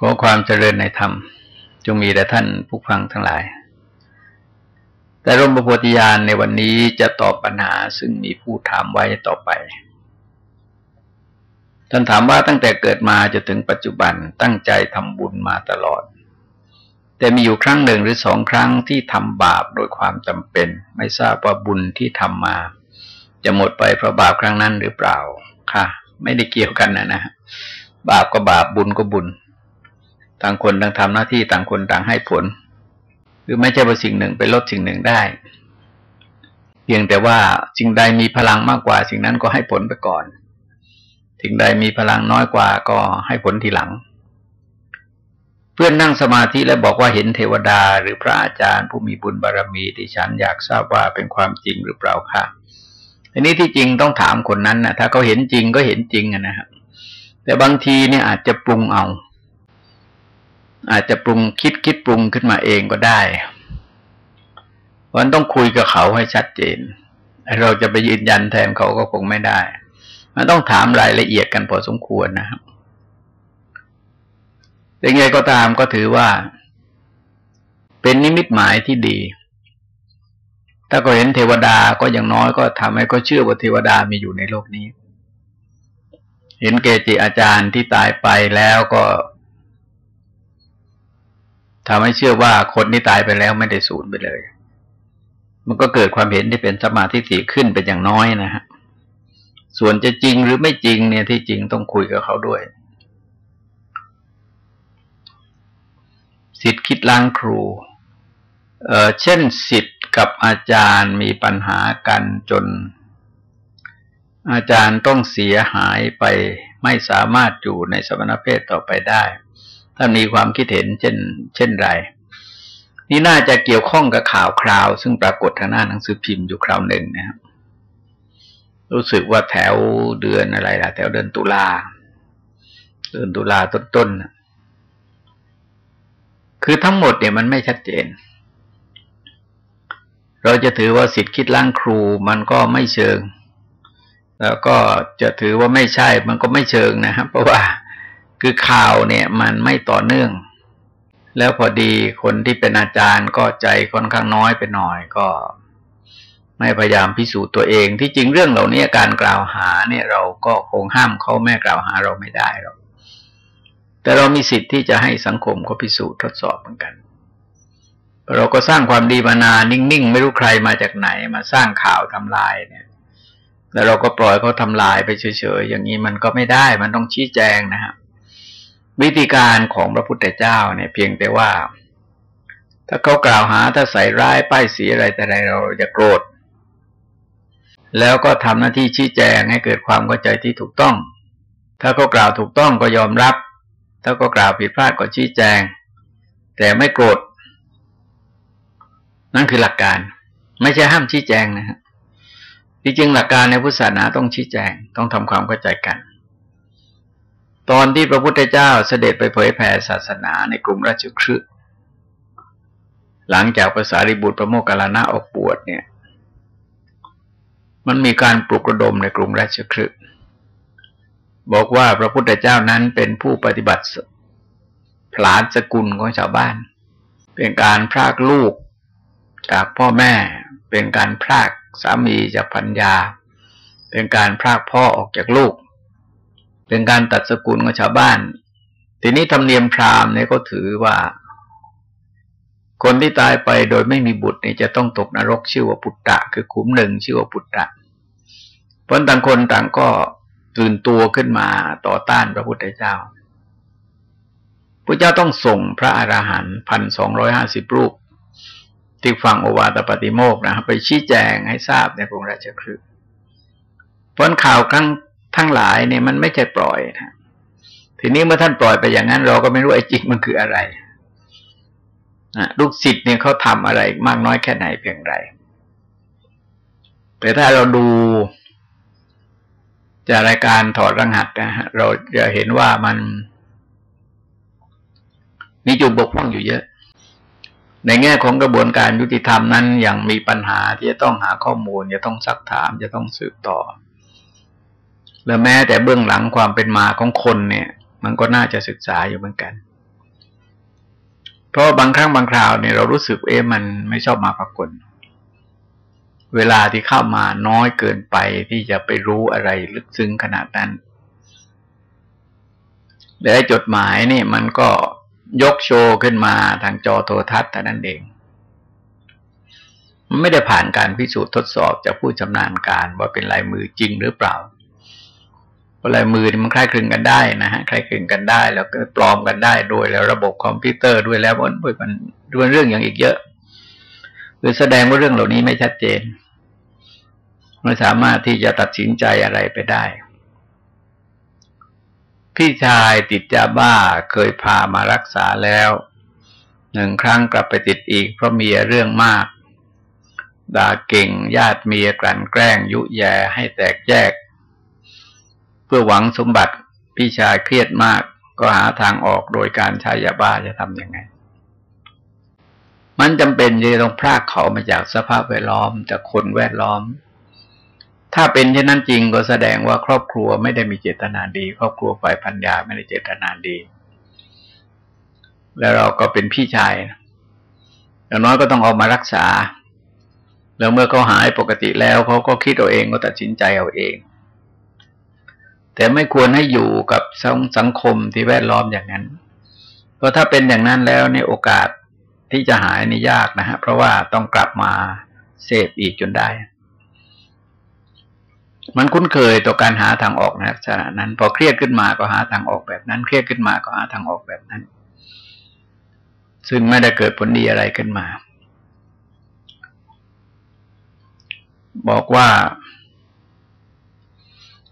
ขอความเจริญในธรรม จงมีแด่ท่านผู้ฟังทั้งหลาย แต่ร่มประโพธิญาณในวันนี้จะตอบปัญหาซึ่งมีผู้ถามไว้ต่อไป ท่านถามว่าตั้งแต่เกิดมาจะถึงปัจจุบันตั้งใจทำบุญมาตลอด แต่มีอยู่ครั้งหนึ่งหรือสองครั้งที่ทำบาปโดยความจำเป็น ไม่ทราบว่าบุญที่ทำมา จะหมดไปเพราะบาปครั้งนั้นหรือเปล่า ค่ะ ไม่ได้เกี่ยวกันนะนะบาปก็บาปบุญก็บุญ ต่างคนต่างทำหน้าที่ต่างคนต่างให้ผล คือไม่ใช่ว่าสิ่งหนึ่งไปลดสิ่งหนึ่งได้ เพียงแต่ว่าสิ่งใดมีพลังมากกว่า สิ่งนั้นก็ให้ผลไปก่อนสิ่งใดมีพลังน้อยกว่าก็ให้ผลทีหลัง เพื่อนนั่งสมาธิและบอกว่าเห็นเทวดา หรือพระอาจารย์ ผู้มีบุญบารรมีที่ฉันอยากทราบว่าเป็นความจริงหรือเปล่าคะอันนี้ที่จริงต้องถามคนนั้นนะถ้าเขาเห็นจริงก็เห็นจริงนะครับแต่บางทีเนี่ยอาจจะปรุงเอา อาจจะปรุงคิดคิดปรุงขึ้นมาเองก็ได้เพราะนั้นต้องคุยกับเขาให้ชัดเจน เราจะไปยืนยันแทนเขาก็คงไม่ได้ มันต้องถามรายละเอียดกันพอสมควรนะครับยังไงก็ตามก็ถือว่า เป็นนิมิตหมายที่ดี ถ้าก็เห็นเทวดาก็อย่างน้อยก็ทำให้ก็เชื่อว่าเทวดามีอยู่ในโลกนี้ เห็นเกจิอาจารย์ที่ตายไปแล้วก็ ทำให้เชื่อว่าคนที่ตายไปแล้วไม่ได้สูญไปเลย มันก็เกิดความเห็นที่เป็นสมาธิถี่ขึ้นเป็นอย่างน้อยนะฮะ ส่วนจะจริงหรือไม่จริงเนี่ยที่จริงต้องคุยกับเขาด้วย สิทธิ์คิดล้างครู เอ่อ เช่นสิทธิ์กับอาจารย์มีปัญหากันจน อาจารย์ต้องเสียหายไปไม่สามารถอยู่ในสมณเพศต่อไปได้ ถ้ามีความคิดเห็นเช่น เช่นไร นี่น่าจะเกี่ยวข้องกับข่าวคราว ซึ่งปรากฏทางหน้าหนังสือพิมพ์อยู่คราวหนึ่งนะครับรู้สึกว่าแถวเดือนอะไรล่ะ แถวเดือนตุลาเดือนตุลาต้นๆคือทั้งหมดเนี่ยมันไม่ชัดเจน เราจะถือว่าสิทธิคิดล้างครูมันก็ไม่เชิง แล้วก็จะถือว่าไม่ใช่มันก็ไม่เชิงนะครับเพราะว่า คือข่าวเนี่ยมันไม่ต่อเนื่อง แล้วพอดีคนที่เป็นอาจารย์ก็ใจค่อนข้างน้อยไปหน่อยก็ไม่พยายามพิสูจน์ตัวเอง ที่จริงเรื่องเหล่านี้การกล่าวหาเนี่ยเราก็คงห้ามเขาแม่กล่าวหาเราไม่ได้หรอกแต่เรามีสิทธิ์ที่จะให้สังคมเขาพิสูจน์ทดสอบเหมือนกัน เราก็สร้างความดีมานานนิ่งๆ ไม่รู้ใครมาจากไหน มาสร้างข่าวทำลายเนี่ย แล้วเราก็ปล่อยเขาทำลายไปเฉยๆอย่างนี้มันก็ไม่ได้ มันต้องชี้แจงนะครับ วิธีการของพระพุทธเจ้าเนี่ยเพียงแต่ว่า ถ้าเขากล่าวหาถ้าใส่ร้ายป้ายสีอะไรแต่ใดเราจะโกรธ แล้วก็ทำหน้าที่ชี้แจงให้เกิดความเข้าใจที่ถูกต้อง ถ้าเขากล่าวถูกต้องก็ยอมรับ ถ้าก็กล่าวผิดพลาดก็ชี้แจง แต่ไม่โกรธ นั่นคือหลักการ ไม่ใช่ห้ามชี้แจงนะฮะที่จริงหลักการในพุทธศาสนาต้องชี้แจง ต้องทำความเข้าใจกัน ตอนที่พระพุทธเจ้าเสด็จไปเผยแผ่ศาสนาในกรุงราชคฤห์หลังจากภาษาริบุตรพระโมคคัลลานะออกบวชเนี่ย มันมีการปลุกระดมในกรุงราชคฤห์บอกว่าพระพุทธเจ้านั้นเป็นผู้ปฏิบัติผลาญสกุลของชาวบ้าน เป็นการพรากลูกจากพ่อแม่ เป็นการพรากสามีจากพัญญา เป็นการพรากพ่อออกจากลูก เป็นการตัดสกุลของชาวบ้าน ทีนี้ธรรมเนียมพราหมณ์เนี่ยก็ถือว่า คนที่ตายไปโดยไม่มีบุตรเนี่ยจะต้องตกนรกชื่อว่าปุตตะ คือขุมหนึ่งชื่อว่าปุตตะเพราะต่างคนต่างก็ตื่นตัวขึ้นมาต่อต้านพระพุทธเจ้าพระเจ้าต้องส่งพระอราหันต์พันสองร้อยห้าสิบรูปที่ฟังโอวาตปฏิโมกนะครับไปชี้แจงให้ทราบในกรุงราชคฤห์ผลข่าวครั้ง ทั้งหลายเนี่ยมันไม่ใช่ปล่อยนะทีนี้เมื่อท่านปล่อยไปอย่างนั้น เราก็ไม่รู้ไอ้จริงมันคืออะไรนะลูกศิษย์เนี่ยเขาทำอะไรมากน้อยแค่ไหนเพียงไรแต่ถ้าเราดูจากรายการถอดรหัสนะฮะเราจะเห็นว่ามันมีจุดบกพร่องอยู่เยอะ ในแง่ของกระบวนการยุติธรรมนั้นยังมีปัญหาที่จะต้องหาข้อมูล จะต้องซักถาม จะต้องสืบต่อ และแม้แต่เบื้องหลังความเป็นมาของคนเนี่ย มันก็น่าจะศึกษาอยู่เหมือนกัน เพราะบางครั้งบางคราวเนี่ยเรารู้สึกเอ๊ะมันไม่ชอบมาปรากฏเวลาที่เข้ามาน้อยเกินไปที่จะไปรู้อะไรลึกซึ้งขนาดนั้นและจดหมายนี่มันก็ยกโชว์ขึ้นมาทางจอโทรทัศน์แต่นั้นเอง มันไม่ได้ผ่านการพิสูจน์ทดสอบจากผู้ชำนาญการว่าเป็นลายมือจริงหรือเปล่า ลายมือนี่มันคล้ายคลึงกันได้นะฮะคล้ายคลึงกันได้ แล้วก็ปลอมกันได้ด้วยแล้วระบบคอมพิวเตอร์ด้วยแล้วมันมันด้วยเรื่องอย่างอีกเยอะคือแสดงว่าเรื่องเหล่านี้ไม่ชัดเจนไม่สามารถที่จะตัดสินใจอะไรไปได้ พี่ชายติดยาบ้าเคยพามารักษาแล้วหนึ่งครั้งกลับไปติดอีกเพราะเมียเรื่องมาก ด่าเก่งญาติเมียกลั่นแกล้งยุแยให้แตกแยก เพื่อหวังสมบัติพี่ชายเครียดมาก ก็หาทางออกโดยการใช้ยาบ้าจะทำยังไง มันจำเป็นจะต้องพรากเขามาจากสภาพแวดล้อมจากคนแวดล้อม ถ้าเป็นเช่นนั้นจริงก็แสดงว่าครอบครัวไม่ได้มีเจตนาดี ครอบครัวฝ่ายพันยาไม่ได้เจตนาดี แล้วเราก็เป็นพี่ชายอย่างน้อยก็ต้องเอามารักษา แล้วเมื่อเขาหายปกติแล้วเขาก็คิดเอาเองก็ตัดสินใจเอาเอง แต่ไม่ควรให้อยู่กับสังคมที่แวดล้อมอย่างนั้น เพราะถ้าเป็นอย่างนั้นแล้วในโอกาสที่จะหายนี่ยากนะฮะ เพราะว่าต้องกลับมาเสพอีกจนได้ มันคุ้นเคยต่อการหาทางออกนะลักษณะนั้น พอเครียดขึ้นมาก็หาทางออกแบบนั้น เครียดขึ้นมาก็หาทางออกแบบนั้น ซึ่งไม่ได้เกิดผลดีอะไรขึ้นมา บอกว่า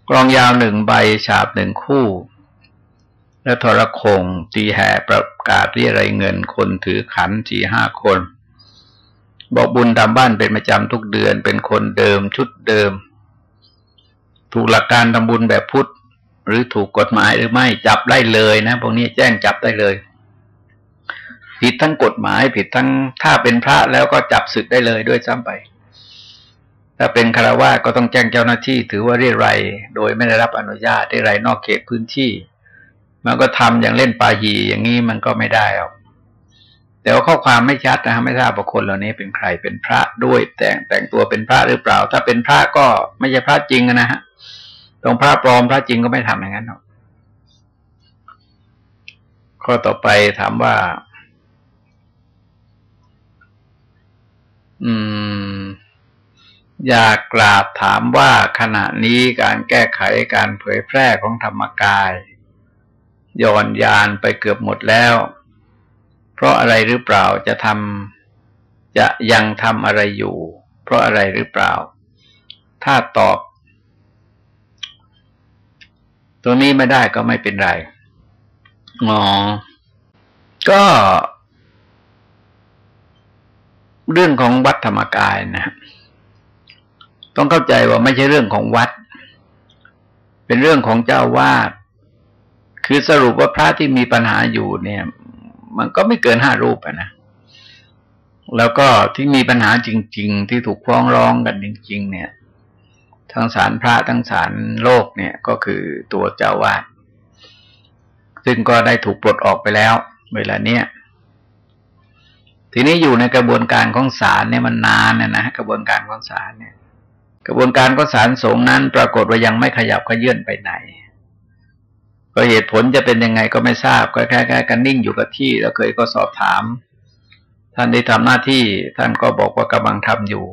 กรองยาวหนึ่งใบฉาบหนึ่งคู่ และทรคงตีแห่ประกาศเรียรายเงินคนถือขันสี่ห้าคน บอกบุญตามบ้านเป็นประจำทุกเดือนเป็นคนเดิมชุดเดิม ถูกหลักการทำบุญแบบพุทธ หรือถูกกฎหมายหรือไม่จับได้เลยนะพวกนี้แจ้งจับได้เลย ผิดทั้งกฎหมายผิดทั้งถ้าเป็นพระแล้วก็จับศึกได้เลยด้วยซ้ำไป ถ้าเป็นคารวะก็ต้องแจ้งเจ้าหน้าที่ถือว่าเรียไรโดยไม่ได้รับอนุญาตได้ไรนอกเขตพื้นที่ มันก็ทำอย่างเล่นปาหีอย่างนี้มันก็ไม่ได้หรอกแต่ว่าข้อความไม่ชัดนะฮะไม่ทราบว่าคนเหล่านี้เป็นใครเป็นพระด้วย แต่งแต่งตัวเป็นพระหรือเปล่า ถ้าเป็นพระก็ไม่ใช่พระจริงนะฮะตรงพระปลอมพระจริงก็ไม่ทำอย่างนั้นหรอกข้อต่อไปถามว่า อืม อยากกราบถามว่าขณะนี้การแก้ไขการเผยแพร่ของธรรมกายย่อนยานไปเกือบหมดแล้ว เพราะอะไรหรือเปล่าจะทำจะยังทำอะไรอยู่ เพราะอะไรหรือเปล่า ถ้าตอบตรงนี้ไม่ได้ก็ไม่เป็นไรอ๋อก็เรื่องของวัดธรรมกายนะ ต้องเข้าใจว่าไม่ใช่เรื่องของวัด เป็นเรื่องของเจ้าวาดคือสรุปว่าพระที่มีปัญหาอยู่เนี่ย มันก็ไม่เกินห้ารูปนะแล้วก็ที่มีปัญหาจริง ๆ ที่ถูกฟ้องร้องกันจริง ๆ เนี่ยทั้งสารพระทั้งสารโลกเนี่ยก็คือตัวเจ้าวาดซึ่งก็ได้ถูกปลดออกไปแล้ว เวลาเนี้ยทีนี้อยู่ในกระบวนการของศาลเนี่ยมันนานนะนะกระบวนการของศาลเนี่ย กระบวนการของศาลสงนั้น ปรากฏว่ายังไม่ขยับขยื่นไปไหน ก็เหตุผลจะเป็นยังไงก็ไม่ทราบก็แค่แค่กันนิ่งอยู่กับที่แล้วเคยก็สอบถาม ท่านได้ทำหน้าที่ท่านก็บอกว่ากำลังทำอยู่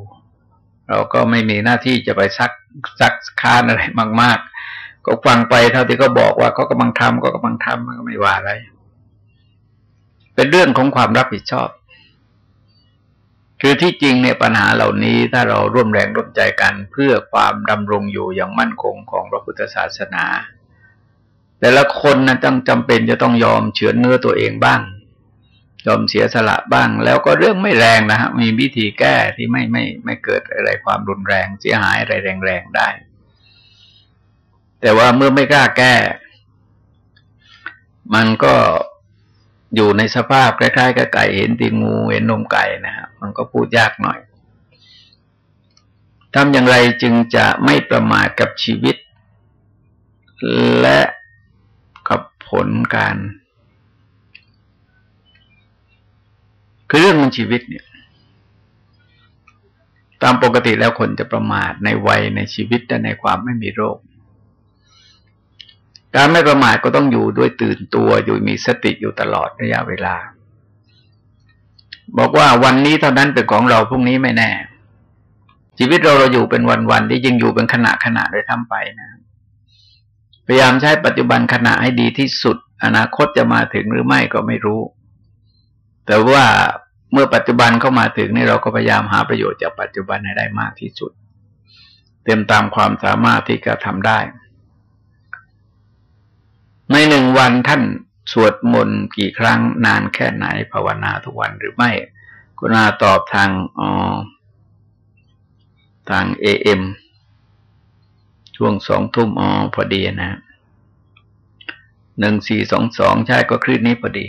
เราก็ไม่มีหน้าที่จะไปซักซักคานอะไรมาก ๆ ก็ฟังไปเท่าที่เขาบอกว่าเขากำลังทำก็กำลังทำมันก็ไม่ว่าอะไร เป็นเรื่องของความรับผิดชอบ คือที่จริงเนี่ยปัญหาเหล่านี้ถ้าเราร่วมแรงร่วมใจกันเพื่อความดำรงอยู่อย่างมั่นคงของพระพุทธศาสนา แต่ละคนนะต้องจำเป็นจะต้องยอมเฉือนเนื้อตัวเองบ้าง ยอมเสียสละบ้าง แล้วก็เรื่องไม่แรงนะฮะมีวิธีแก้ที่ไม่ไม่ไม่เกิดอะไรความรุนแรงเสียหายอะไรแรงๆได้ แต่ว่าเมื่อไม่กล้าแก้ มันก็อยู่ในสภาพคล้ายๆกับไก่เห็นตีงูเห็นนมไก่นะฮะ มันก็พูดยากหน่อยทำอย่างไรจึงจะไม่ประมาทกับชีวิต และกับผลการคือเรื่องมันชีวิตเนี่ย ตามปกติแล้วคนจะประมาทในวัยในชีวิตและในความไม่มีโรค การไม่ประมาทก็ต้องอยู่ด้วยตื่นตัวอยู่มีสติอยู่ตลอดระยะเวลา บอกว่าวันนี้เท่านั้นเป็นของเราพรุ่งนี้ไม่แน่ ชีวิตเราเราอยู่เป็นวันๆที่ยังอยู่เป็นขณะขณะโดยทำไปนะพยายามใช้ปัจจุบันขณะให้ดีที่สุด อนาคตจะมาถึงหรือไม่ก็ไม่รู้ แต่ว่าเมื่อปัจจุบันเข้ามาถึงนี่เราก็พยายามหาประโยชน์จากปัจจุบันให้ได้มากที่สุด เต็มตามความสามารถที่จะทำได้ ในหนึ่งวันท่าน สวดมนต์กี่ครั้งนานแค่ไหนภาวนาทุกวันหรือไม่กุณาตอบทางอทางเอ็มช่วงสองทุ่มออพอดีนะหนึ่งสี่สองสองใช่ก็คลื่นนี้พอดี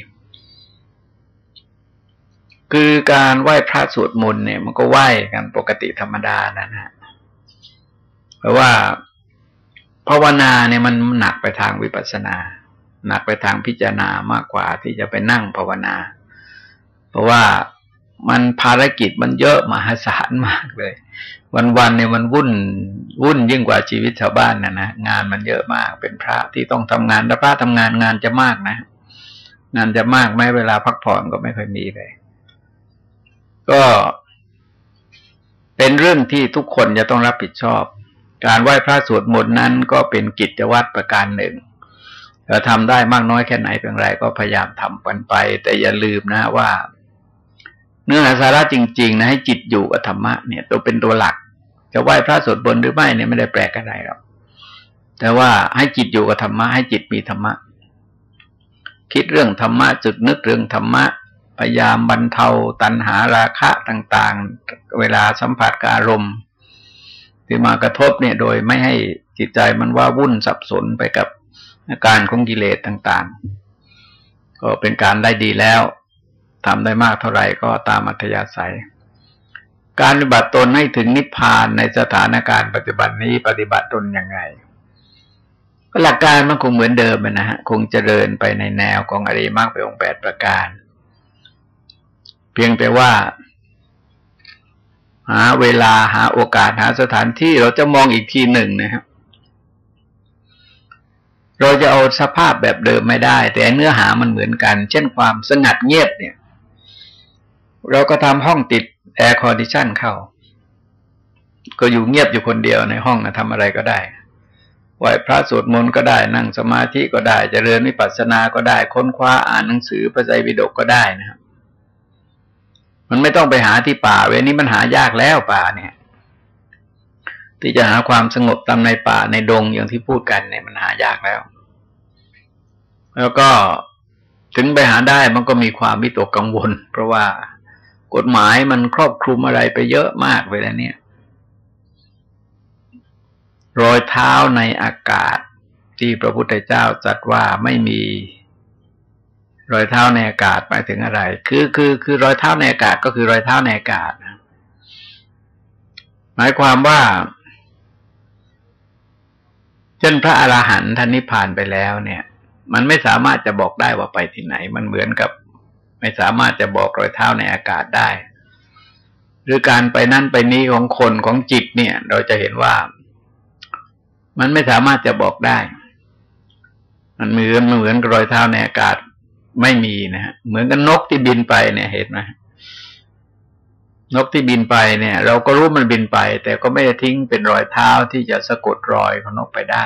คือการไหว้พระสวดมนต์เนี่ย มันก็ไหว้กันปกติธรรมดานะฮะเพราะว่าภาวนาเนี่ยมันหนักไปทางวิปัสสนา หนักไปทางพิจารณามากกว่าที่จะไปนั่งภาวนา เพราะว่ามันภารกิจมันเยอะมหาศาลมากเลย วันๆเนี่ยมันวุ่นวุ่นยิ่งกว่าชีวิตชาวบ้านนะนะงานมันเยอะมากเป็นพระที่ต้องทำงานถ้าพระทำงานงานจะมากนะ งานจะมากไม่เวลาพักผ่อนก็ไม่ค่อยมีเลย ก็เป็นเรื่องที่ทุกคนจะต้องรับผิดชอบ การไหว้พระสวดมนต์นั้นก็เป็นกิจวัตรประการหนึ่ง เราทำได้มากน้อยแค่ไหนเป็นไร ก็พยายามทำกันไป แต่อย่าลืมนะว่า เนื้อหาสาระจริง ๆ นะให้จิตอยู่กับธรรมะเนี่ย ตัวเป็นตัวหลัก จะไหว้พระสวดมนหรือไม่เนี่ยไม่ได้แปลกอะไรหรอกแต่ว่าให้จิตอยู่กับธรรมะให้จิตมีธรรมะ คิดเรื่องธรรมะจุดนึกเรื่องธรรมะพยายามบรรเทาตัณหาราคะต่างๆ เวลาสัมผัสกับอารมณ์ที่มากระทบเนี่ย โดยไม่ให้จิตใจมันว่าวุ่นสับสนไปกับ อาการของกิเลสต่างๆ ก็เป็นการได้ดีแล้วทำได้มากเท่าไหร่ก็ตามอัธยาศัย การปฏิบัติตนให้ถึงนิพพานในสถานการณ์ปัจจุบันนี้ปฏิบัติตนยังไงหลักการมันคงเหมือนเดิมนะฮะคงเจริญไปในแนวของอริมรรคไปองแปดประการ เพียงแต่ว่า หาเวลาหาโอกาสหาสถานที่เราจะมองอีกทีหนึ่งนะครับ เราจะเอาสภาพแบบเดิมไม่ได้ แต่เนื้อหามันเหมือนกัน เช่นความสงัดเงียบเนี่ย เราก็ทำห้องติด air condition เข้า ก็อยู่เงียบอยู่คนเดียวในห้องนะทำอะไรก็ได้ไหว้พระสวดมนต์ก็ได้นั่งสมาธิก็ได้เจริญวิปัสสนาก็ได้ ค้นคว้าอ่านหนังสือพระไตรปิฎกก็ได้นะครับ มันไม่ต้องไปหาที่ป่าเวนี้มันหายากแล้วป่าเนี่ย ที่จะหาความสงบตามในป่าในดงอย่างที่พูดกันเนี่ยมันหายากแล้ว แล้วก็ถึงไปหาได้มันก็มีความมิตกกังวล เพราะว่ากฎหมายมันครอบคลุมอะไรไปเยอะมากเวลาเนี่ย รอยเท้าในอากาศที่พระพุทธเจ้าจัดว่าไม่มีรอยเท้าในอากาศหมายถึงอะไร คือคือคือรอยเท้าในอากาศก็คือรอยเท้าในอากาศ หมายความว่า เช่นพระอราหันต์ท่านนิพพานไปแล้วเนี่ย มันไม่สามารถจะบอกได้ว่าไปที่ไหน มันเหมือนกับ ไม่สามารถจะบอกรอยเท้าในอากาศได้ หรือการไปนั่นไปนี้ของคนของจิตเนี่ย เราจะเห็นว่า มันไม่สามารถจะบอกได้ มันเหมือนเหมือนรอยเท้าในอากาศไม่มีนะฮะเหมือนกับนกที่บินไปเนี่ยเห็นไหม นกที่บินไปเนี่ย เราก็รู้มันบินไป แต่ก็ไม่ได้ทิ้งเป็นรอยเท้าที่จะสะกดรอยของนกไปได้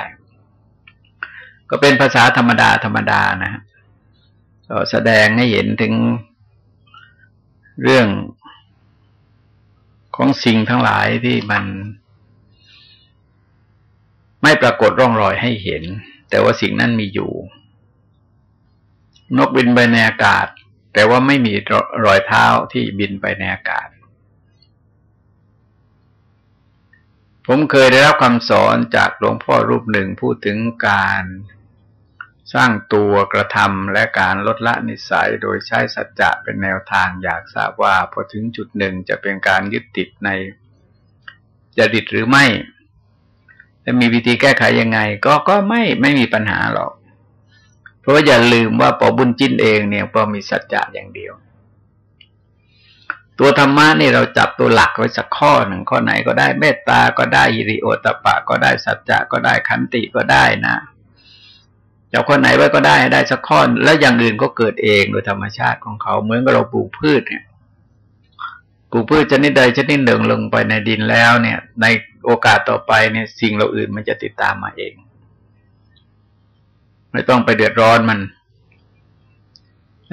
ก็เป็นภาษาธรรมดาธรรมดานะฮะแสดงให้เห็นถึงเรื่องของสิ่งทั้งหลายที่มัน ไม่ปรากฏร่องรอยให้เห็น แต่ว่าสิ่งนั้นมีอยู่ นกบินไปในอากาศ แต่ว่าไม่มีรอยเท้าที่บินไปในอากาศ ผมเคยได้รับคำสอนจากหลวงพ่อรูปหนึ่งพูดถึงการสร้างตัวกระทำและการลดละนิสัยโดยใช้สัจจะเป็นแนวทางอยากทราบว่าพอถึงจุดหนึ่งจะเป็นการยึดติดในจริตหรือไม่จะมีวิธีแก้ไขยังไง ก็ก็ไม่ไม่มีปัญหาหรอก เพราะอย่าลืมว่าปอบุญจินเองเนี่ยปอมีสัจจะอย่างเดียว ตัวธรรมะนี่เราจับตัวหลักไว้สักข้อหนึ่งข้อไหนก็ได้เมตตาก็ได้อิริโอตปะก็ได้สัจจะก็ได้ขันติก็ได้นะจับข้อไหนไว้ก็ได้ได้สักข้อแล้วอย่างอื่นก็เกิดเองโดยธรรมชาติของเขาเหมือนกับเราปลูกพืชเนี่ยปลูกพืชชนิดใดชนิดหนึ่งลงไปในดินแล้วเนี่ย ในโอกาสต่อไปเนี่ยสิ่งเราอื่นมันจะติดตามมาเอง ไม่ต้องไปเดือดร้อนมัน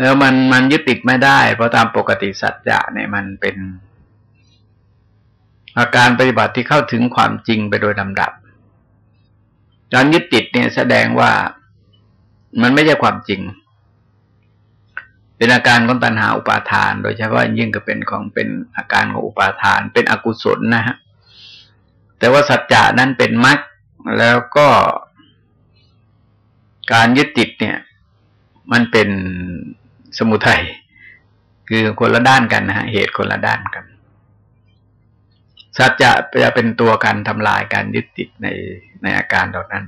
แล้วมันมันยึดติดไม่ได้ เพราะตามปกติสัจจะเนี่ยมันเป็นอาการปฏิบัติที่เข้าถึงความจริงไปโดยลำดับการยึดติดเนี่ยแสดงว่ามันไม่ใช่ความจริง เป็นอาการของตัณหาอุปาทาน โดยเฉพาะยิ่งก็เป็นของเป็นอาการของอุปาทาน เป็นอกุศลนะฮะแต่ว่าสัจจะนั้นเป็นมรรคแล้วก็การยึดติดเนี่ย มันเป็น สมุทัยคือคนละด้านกันนะฮะเหตุคนละด้านกัน สัจจะจะเป็นตัวการทำลายการยึดติดในในอาการเหล่านั้น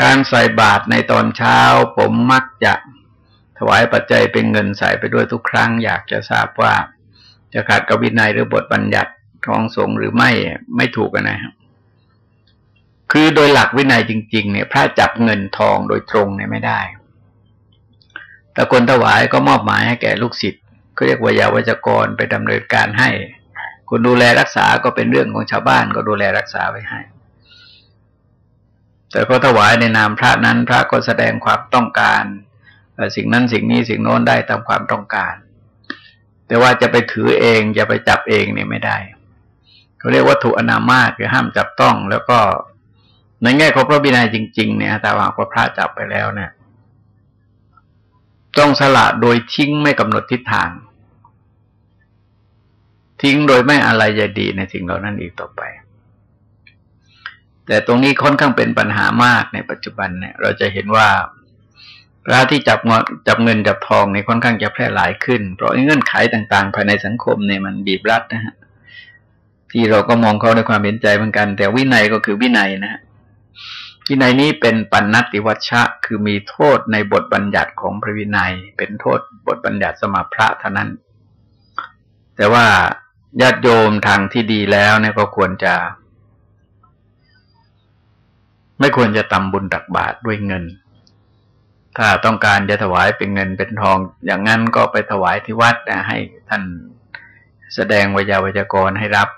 การใส่บาตรในตอนเช้า ผมมักจะถวายปัจจัยเป็นเงินใส่ไปด้วยทุกครั้ง อยากจะทราบว่า จะขาดกับวินัยหรือบทบัญญัติของสงฆ์หรือไม่ไม่ถูกนะครับคือโดยหลักวินัยจริง ๆ เนี่ย พระจับเงินทองโดยตรงเนี่ยไม่ได้ แต่คนถวายก็มอบหมายให้แก่ลูกศิษย์ก็เรียกว่ายาวัจกรไปดำเนินการให้คนดูแลรักษาก็เป็นเรื่องของชาวบ้านก็ดูแลรักษาไว้ให้ แต่ก็ถวายในนามพระนั้น พระก็แสดงความต้องการสิ่งนั้นสิ่งนี้สิ่งโน้นได้ตามความต้องการ แต่ว่าจะไปถือเองจะไปจับเองเนี่ยไม่ได้เขาเรียกวัตถุอนามาตคือห้ามจับต้อง แล้วก็ในแง่ของพระบินัยจริง ๆ เนี่ยแต่ว่าพอพระจับไปแล้วเนี่ย ต้องสละโดยทิ้งไม่กำหนดทิศทาง ทิ้งโดยไม่อะไรจะดีในสิ่งเหล่านั้นอีกต่อไป แต่ตรงนี้ค่อนข้างเป็นปัญหามากในปัจจุบันเนี่ย เราจะเห็นว่าพระที่จับเงินจับเงินจับทองเนี่ยค่อนข้างจะแพร่หลายขึ้น เพราะเงื่อนไขต่าง ๆ ภายในสังคมเนี่ยมันบีบรัดนะฮะที่เราก็มองเขาด้วยความเห็นใจเหมือนกัน แต่วินัยก็คือวินัยนะฮะ วินัยนี้เป็นปัญนติวัชชะ คือมีโทษในบทบัญญัติของพระวินัย เป็นโทษบทบัญญัติสมาพระเท่านั้น แต่ว่าญาติโยมทางที่ดีแล้วเนี่ยก็ควรจะ ไม่ควรจะทำบุญตักบาตรด้วยเงิน ถ้าต้องการจะถวายเป็นเงินเป็นทอง อย่างนั้นก็ไปถวายที่วัดนะให้ท่านแสดงวิยาวิจกรให้รับ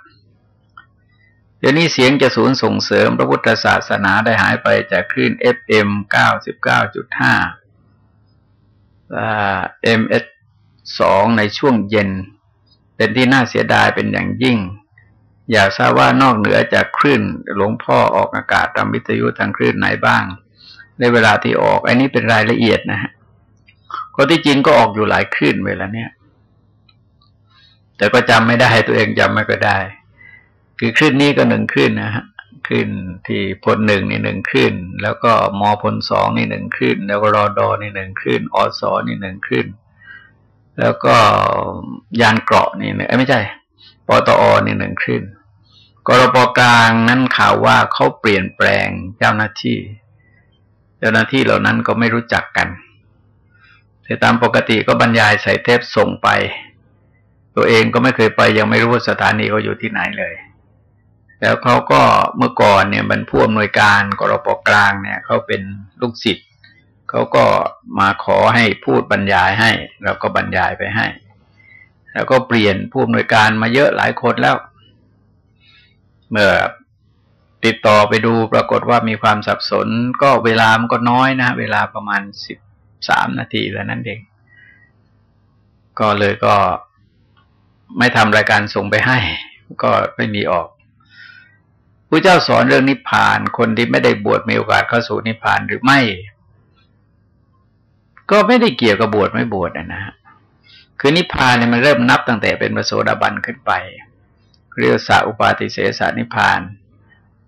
ดี๋ยวนี้เสียงจะสูญส่งเสริมพระพุทธศาสนาได้หายไปจากคลื่น FM 99.5 MS 2ในช่วงเย็น เป็นที่น่าเสียดายเป็นอย่างยิ่ง อยากทราบว่านอกเหนือจากคลื่นหลวงพ่อออกอากาศตามวิทยุทางคลื่นไหนบ้าง ในเวลาที่ออก อันนี้เป็นรายละเอียดนะฮะก็ที่จริงก็ออกอยู่หลายคลื่นเวลาเนี้ยแต่ก็จำไม่ได้ตัวเองจำไม่ก็ได้ คือคลื่นนี้ก็หนึ่งคลื่นนะฮะคลื่นที่พลหนึ่งนี่หนึ่งคลื่นแล้วก็มอพลสองนี่หนึ่งคลื่นแล้วก็รอดอนี่หนึ่งคลื่นอสอนี่หนึ่งคลื่นแล้วก็ยานเกราะนี่เนี่ยไม่ใช่ปตอนี่หนึ่งคลื่นกรปกลางนั้นข่าวว่าเขาเปลี่ยนแปลงเจ้าหน้าที่ เจ้าหน้าที่เหล่านั้นก็ไม่รู้จักกันแต่ตามปกติก็บรรยายใส่เทปส่งไป ตัวเองก็ไม่เคยไปยังไม่รู้ว่าสถานีเขาอยู่ที่ไหนเลย แล้วเขาก็เมื่อก่อนเนี่ยบรรผู้อำนวยการกรปกลางเนี่ยเขาเป็นลูกศิษย์เขาก็มาขอให้พูดบรรยายให้เราก็บรรยายไปให้ แล้วก็เปลี่ยนผู้อำนวยการมาเยอะหลายคนแล้ว เมื่อติดต่อไปดูปรากฏว่ามีความสับสน ก็เวลามันก็น้อยนะ เวลาประมาณสิบสามนาทีแล้วนั้นเองก็เลยก็ไม่ทำรายการส่งไปให้ ก็ไม่มีออก ระเจ้าสอนเรื่องนิพพาน คนที่ไม่ได้บวชมีโอกาสเข้าสู่นิพพานหรือไม่ ก็ไม่ได้เกี่ยวกับบวชไม่บวชนะฮะคือนิพพานเนี่ยมันเริ่มนับตั้งแต่เป็นพระโสดาบันขึ้นไป เรียกสาอุปาติเสสานิพพาน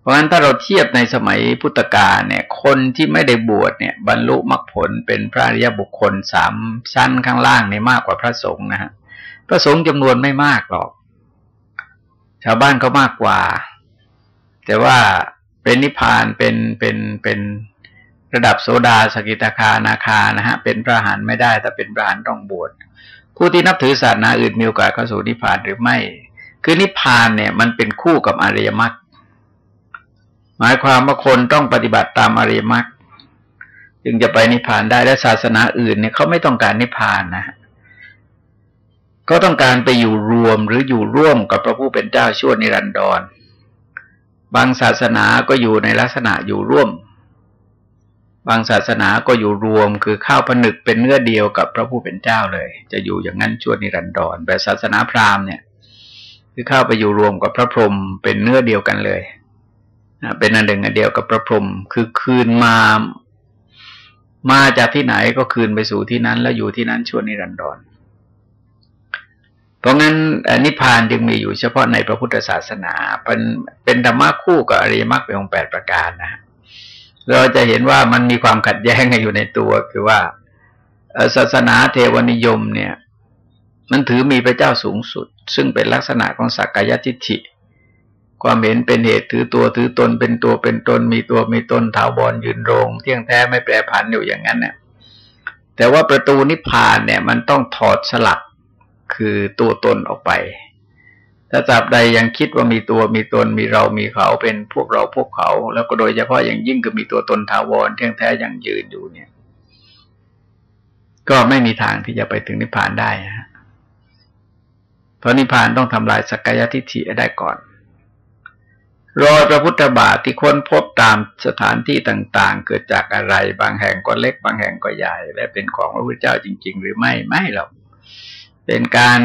เพราะฉะนั้นถ้าเราเทียบในสมัยพุทธกาลเนี่ย คนที่ไม่ได้บวชเนี่ย บรรลุมรรคผลเป็นพระอริยบุคคลสามชั้นข้างล่างเนี่ยมากกว่าพระสงฆ์นะฮะพระสงฆ์จำนวนไม่มากหรอก ชาวบ้านก็มากกว่า แต่ว่าเป็นนิพพานเป็นเป็นเป็นระดับโสดาสกิตาคานาคานะฮะ เป็นพระหันไม่ได้ แต่เป็นพระหันต้องบวชผู้ที่นับถือศาสนาอื่นมีโอกาสเข้าสู่นิพพานหรือไม่ คือนิพพานเนี่ย มันเป็นคู่กับอริยมรรคหมายความว่าคนต้องปฏิบัติตามอริยมรรคจึงจะไปนิพพานได้และศาสนาอื่นเนี่ยเขาไม่ต้องการนิพพานนะก็ต้องการไปอยู่รวมหรืออยู่ร่วมกับพระผู้เป็นเจ้าชั่วนิรันดร บางศาสนาก็อยู่ในลักษณะอยู่ร่วม บางศาสนาก็อยู่รวมคือข้าวผนึกเป็นเนื้อเดียวกับพระผู้เป็นเจ้าเลย จะอยู่อย่างนั้นชั่วนิรันดรแบบศาสนาพราหมณ์เนี่ย คือเข้าไปอยู่รวมกับพระพรหมเป็นเนื้อเดียวกันเลยเป็นอันหนึ่งอันเดียวกับพระพรหมคือคืนมามาจากที่ไหนก็คืนไปสู่ที่นั้น แล้วอยู่ที่นั้นชั่วนิรันดร เพราะงั้นนิพพานจึงมีอยู่เฉพาะในพระพุทธศาสนา เป็นเป็นธรรมะคู่กับอริยมรรคเป็นองค์แปดประการนะเราจะเห็นว่ามันมีความขัดแย้งอยู่ในตัวคือว่าศาสนาเทวนิยมเนี่ย มันถือมีพระเจ้าสูงสุด ซึ่งเป็นลักษณะของสักกายทิฏฐิความเห็นเป็นเหตุถือตัวถือตนเป็นตัวเป็นตน มีตัวมีตนถาวรยืนรง เที่ยงแท้ไม่แปรผันอยู่อย่างนั้นเนี่ยแต่ว่าประตูนิพพานเนี่ย มันต้องถอดสลัก คือตัวตนออกไป ถ้าจับใดยังคิดว่ามีตัวมีตนมีเรามีเขาเป็นพวกเราพวกเขา แล้วก็โดยเฉพาะอย่างยิ่งก็มีตัวตนถาวรเที่ยงแท้อย่างยืนอยู่เนี่ย ก็ไม่มีทางที่จะไปถึงนิพพานได้ฮะเพราะนิพพานต้องทำลายสักกายทิฏฐิได้ก่อนรอยพระพุทธบาทที่ค้นพบตามสถานที่ต่าง ๆ เกิดจากอะไร บางแห่งก็เล็ก บางแห่งก็ใหญ่ และเป็นของพระพุทธเจ้าจริง ๆ หรือไม่ไม่หรอก เป็นการ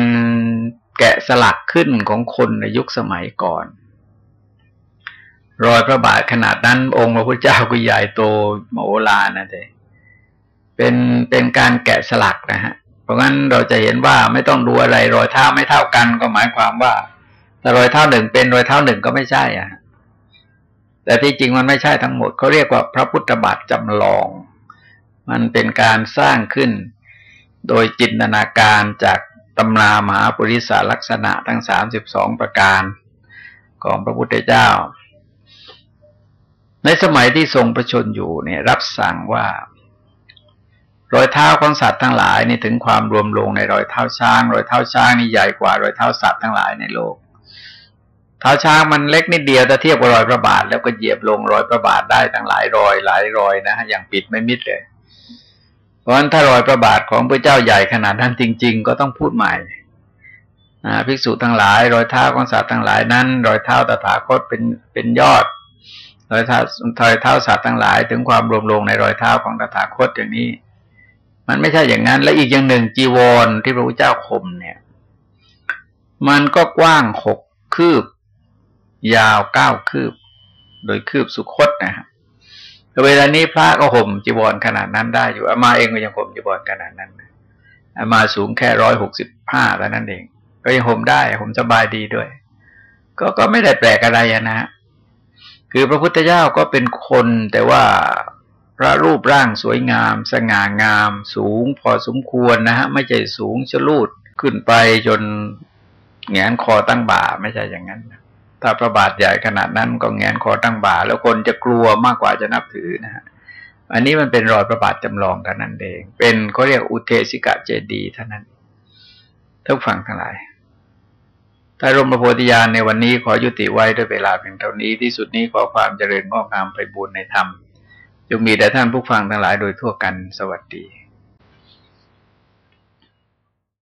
แกะสลักขึ้นของคนในยุคสมัยก่อน รอยพระบาทขนาดนั้น องค์พระพุทธเจ้าก็ใหญ่โตมโหฬารนะเจ๊เป็นเป็นการแกะสลักนะฮะ เพราะงั้นเราจะเห็นว่าไม่ต้องดูอะไร รอยเท้าไม่เท่ากันก็หมายความว่าแต่รอยเท้าหนึ่งเป็นรอยเท้าหนึ่งก็ไม่ใช่อะ แต่ที่จริงมันไม่ใช่ทั้งหมดเขาเรียกว่าพระพุทธบาทจำลอง มันเป็นการสร้างขึ้น โดยจินตนาการจาก ตำรามหาปุริสาลักษณะทั้งสามสิบสองประการของพระพุทธเจ้า ในสมัยที่ทรงประชนอยู่เนี่ยรับสั่งว่ารอยเท้าของสัตว์ทั้งหลายนี่ถึงความรวมลงในรอยเท้าช้างรอยเท้าช้างนี่ใหญ่กว่ารอยเท้าสัตว์ทั้งหลายในโลก เท้าช้างมันเล็กนิดเดียวถ้าเทียบกับรอยพระบาท แล้วก็เหยียบลงรอยพระบาทได้ตั้งหลายรอยหลายรอยนะ อย่างปิดไม่มิดเลย เพราะฉะนั้นถ้ารอยพระบาทของพระเจ้าใหญ่ขนาดนั้นจริง ๆ ก็ต้องพูดใหม่ภิกษุทั้งหลาย รอยเท้าของสัตว์ทั้งหลายนั้น รอยเท้าตถาคตเป็นเป็นยอด รอยเท้ารอยเท้าสัตว์ทั้งหลาย ถึงความรวมลงในรอยเท้าของตถาคตอย่างนี้ มันไม่ใช่อย่างนั้น และอีกอย่างหนึ่งจีวรที่พระพุทธเจ้าข่มเนี่ย มันก็กว้างหกคืบ ยาวเก้าคืบ โดยคืบสุคตนะฮะ เวลานี้พระก็ห่มจีวรขนาดนั้นได้อยู่อามาเองก็ยังห่มจีวรขนาดนั้นอามาสูงแค่ร้อยหกสิบห้าแล้วนั่นเอง ก็ยังห่มได้ห่มสบายดีด้วย ก็ก็ไม่ได้แปลกอะไรนะฮะคือพระพุทธเจ้าก็เป็นคนแต่ว่าพระรูปร่างสวยงาม สง่างาม สูงพอสมควรนะฮะไม่ใช่สูงชะลูดขึ้นไปจนแงนคอตั้งบ่าไม่ใช่อย่างนั้นนะ ถ้าพระบาทใหญ่ขนาดนั้นก็แงนคอตั้งบ่า แล้วคนจะกลัวมากกว่าจะนับถือนะฮะอันนี้มันเป็นรอยพระบาทจำลองเท่านั้นเอง เป็นเขาเรียกอุเทสิกะเจดีเท่านั้นทุกฝั่งทั้งหลายถ้ารมโพธิญาณในวันนี้ขอยุติไว้ด้วยเวลาเพียงเท่านี้ที่สุดนี้ขอความเจริญงอกงามไปบูรณนธรรมจงมีแด่ท่านผู้ฟังทั้งหลายโดยทั่วกันสวัสดี